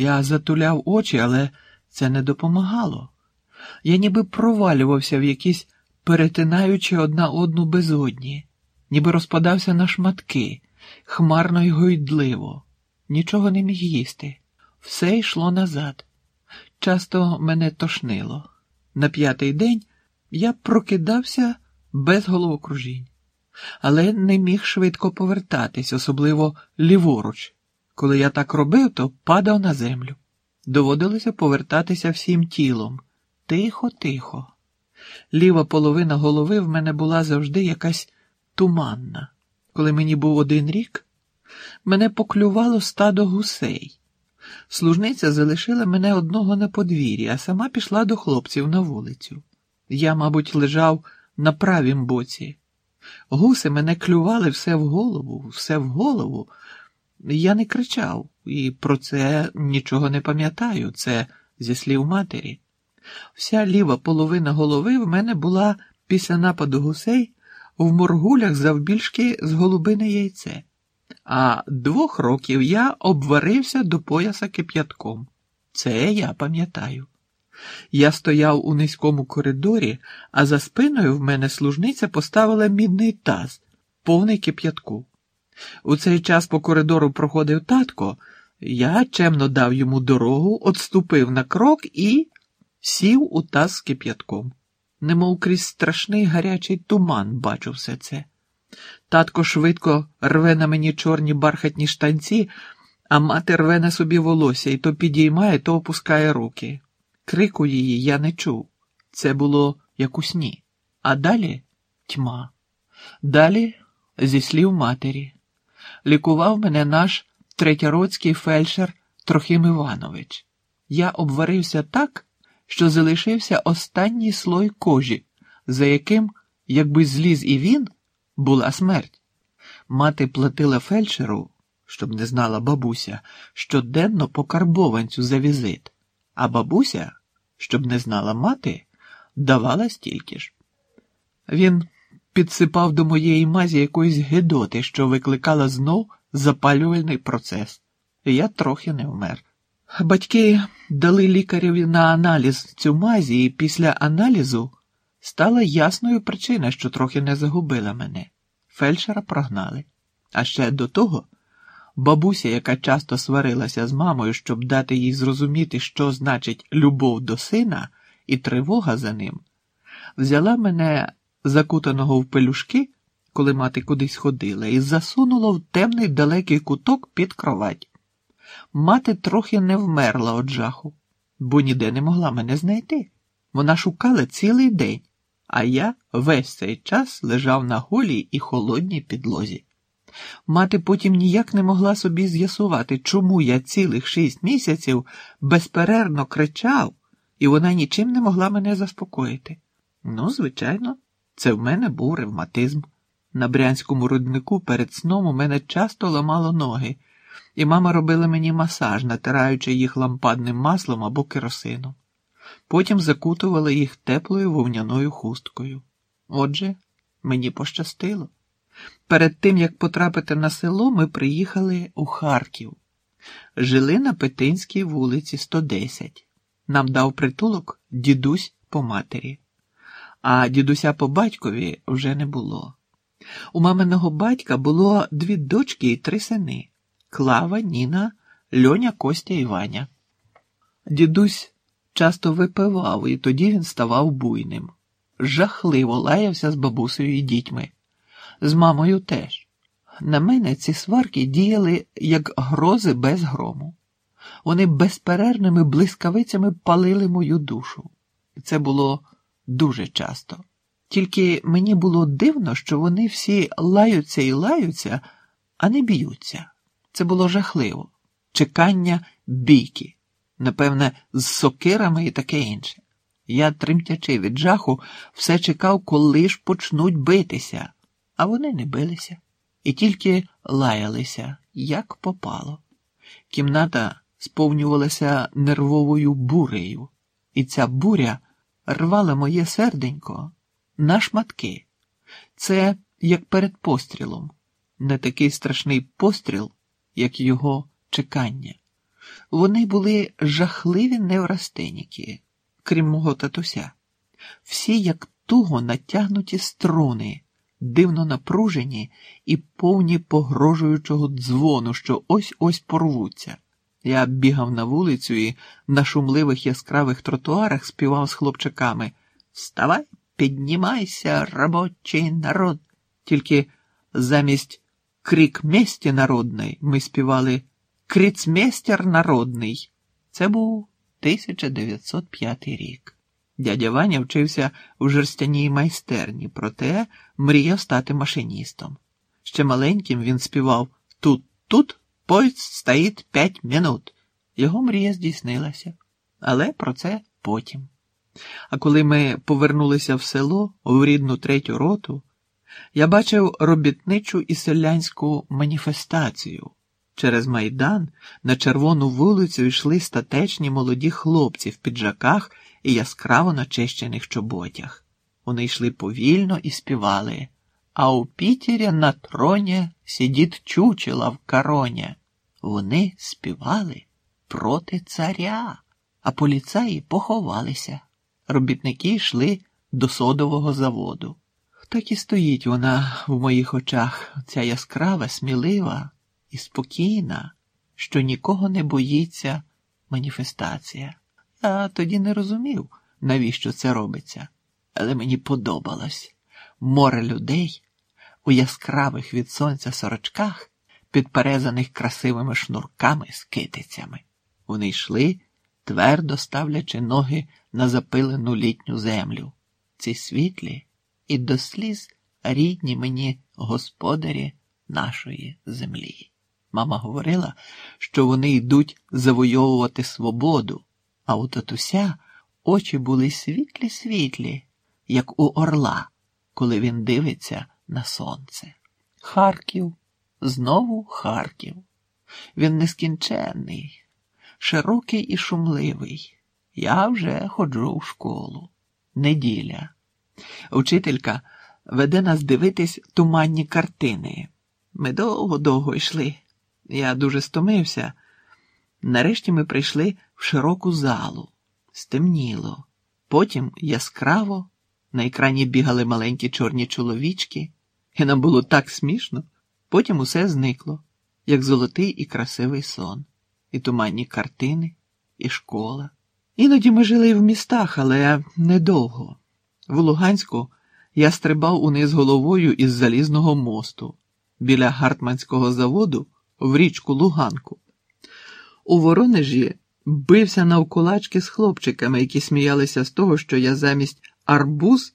Я затуляв очі, але це не допомагало. Я ніби провалювався в якісь перетинаючи одна одну безодні, ніби розпадався на шматки, хмарно й гойдливо, нічого не міг їсти. Все йшло назад. Часто мене тошнило. На п'ятий день я прокидався без головокружінь, але не міг швидко повертатись, особливо ліворуч. Коли я так робив, то падав на землю. Доводилося повертатися всім тілом. Тихо, тихо. Ліва половина голови в мене була завжди якась туманна. Коли мені був один рік, мене поклювало стадо гусей. Служниця залишила мене одного на подвір'ї, а сама пішла до хлопців на вулицю. Я, мабуть, лежав на правім боці. Гуси мене клювали все в голову, все в голову. Я не кричав і про це нічого не пам'ятаю, це зі слів матері. Вся ліва половина голови в мене була після нападу гусей в моргулях завбільшки з голубине яйце, а двох років я обварився до пояса кип'ятком. Це я пам'ятаю. Я стояв у низькому коридорі, а за спиною в мене служниця поставила мідний таз, повний кип'ятку. У цей час по коридору проходив татко, я чемно дав йому дорогу, отступив на крок і сів у таз з кип'ятком. Немов крізь страшний гарячий туман бачу все це. Татко швидко рве на мені чорні бархатні штанці, а мати рве на собі волосся і то підіймає, то опускає руки. Крику її я не чув. Це було як у сні. А далі тьма. Далі, зі слів матері, лікував мене наш третяродський фельдшер Трохим Іванович. Я обварився так, що залишився останній слой кожі, за яким, якби зліз і він, була смерть. Мати платила фельдшеру, щоб не знала бабуся, щоденно по карбованцю за візит, а бабуся, щоб не знала мати, давала стільки ж. Він підсипав до моєї мазі якоїсь гидоти, що викликала знов запалювальний процес, і я трохи не вмер. Батьки дали лікареві на аналіз цю мазі, і після аналізу стала ясною причина, що трохи не загубила мене. Фельдшера прогнали. А ще до того бабуся, яка часто сварилася з мамою, щоб дати їй зрозуміти, що значить любов до сина і тривога за ним, взяла мене закутаного в пелюшки, коли мати кудись ходила, і засунула в темний далекий куток під кровать. Мати трохи не вмерла від жаху, бо ніде не могла мене знайти. Вона шукала цілий день, а я весь цей час лежав на голій і холодній підлозі. Мати потім ніяк не могла собі з'ясувати, чому я цілих шість місяців безперервно кричав, і вона нічим не могла мене заспокоїти. Ну, звичайно, це в мене був ревматизм. На брянському руднику перед сном у мене часто ламало ноги і мама робила мені масаж, натираючи їх лампадним маслом або керосином. Потім закутувала їх теплою вовняною хусткою. Отже, мені пощастило. Перед тим, як потрапити на село, ми приїхали у Харків. Жили на Петинській вулиці 110. Нам дав притулок дідусь по матері, а дідуся по батькові вже не було. У маминого батька було дві дочки і три сини. Клава, Ніна, Льоня, Костя і Ваня. Дідусь часто випивав, і тоді він ставав буйним. Жахливо лаявся з бабусею і дітьми. З мамою теж. На мене ці сварки діяли як грози без грому. Вони безперервними блискавицями палили мою душу. Це було дуже часто. Тільки мені було дивно, що вони всі лаються і лаються, а не б'ються. Це було жахливо, чекання бійки, напевне, з сокирами і таке інше. Я, тремтячи від жаху, все чекав, коли ж почнуть битися, а вони не билися і тільки лаялися, як попало. Кімната сповнювалася нервовою бурею, і ця буря рвала моє серденько на шматки. Це як перед пострілом, не такий страшний постріл як його чекання. Вони були жахливі неврастеніки, крім мого татуся. Всі як туго натягнуті струни, дивно напружені і повні погрожуючого дзвону, що ось ось порвуться. Я бігав на вулицю і на шумливих яскравих тротуарах співав з хлопчаками Вставай, піднімайся, робочий народ. Тільки замість крик місті народний ми співали Крицмейстер народний. Це був 1905 рік. Дядя Ваня вчився у жерстяній майстерні, проте мріяв стати машиністом. Ще маленьким він співав Тут, тут поїзд стоїть п'ять минут. Його мрія здійснилася, але про це потім. А коли ми повернулися в село в рідну третю роту, я бачив робітничу і селянську маніфестацію. Через майдан на червону вулицю йшли статечні молоді хлопці в піджаках і яскраво начищених чоботях. Вони йшли повільно і співали. А у Пітері на троні сидить чучела в короні. Вони співали проти царя, а поліцаї поховалися. Робітники йшли до содового заводу. Так і стоїть вона в моїх очах, ця яскрава, смілива і спокійна, що нікого не боїться маніфестація. Я тоді не розумів, навіщо це робиться, але мені подобалось море людей у яскравих від сонця сорочках, підперезаних красивими шнурками з китицями. Вони йшли, твердо ставлячи ноги на запилену літню землю. Ці світлі і до сліз рідні мені господарі нашої землі. Мама говорила, що вони йдуть завойовувати свободу, а у татуся очі були світлі-світлі, як у орла, коли він дивиться на сонце. Харків, знову Харків. Він нескінченний, широкий і шумливий. Я вже ходжу в школу. Неділя. Учителька веде нас дивитись туманні картини. Ми довго-довго йшли. Я дуже стомився. Нарешті ми прийшли в широку залу. Стемніло. Потім яскраво на екрані бігали маленькі чорні чоловічки, і нам було так смішно. Потім усе зникло, як золотий і красивий сон, і туманні картини, і школа. Іноді ми жили в містах, але недовго. В Луганську я стрибав униз головою із залізного мосту біля гартманського заводу в річку Луганку. У Воронежі бився навколачки з хлопчиками, які сміялися з того, що я замість арбуз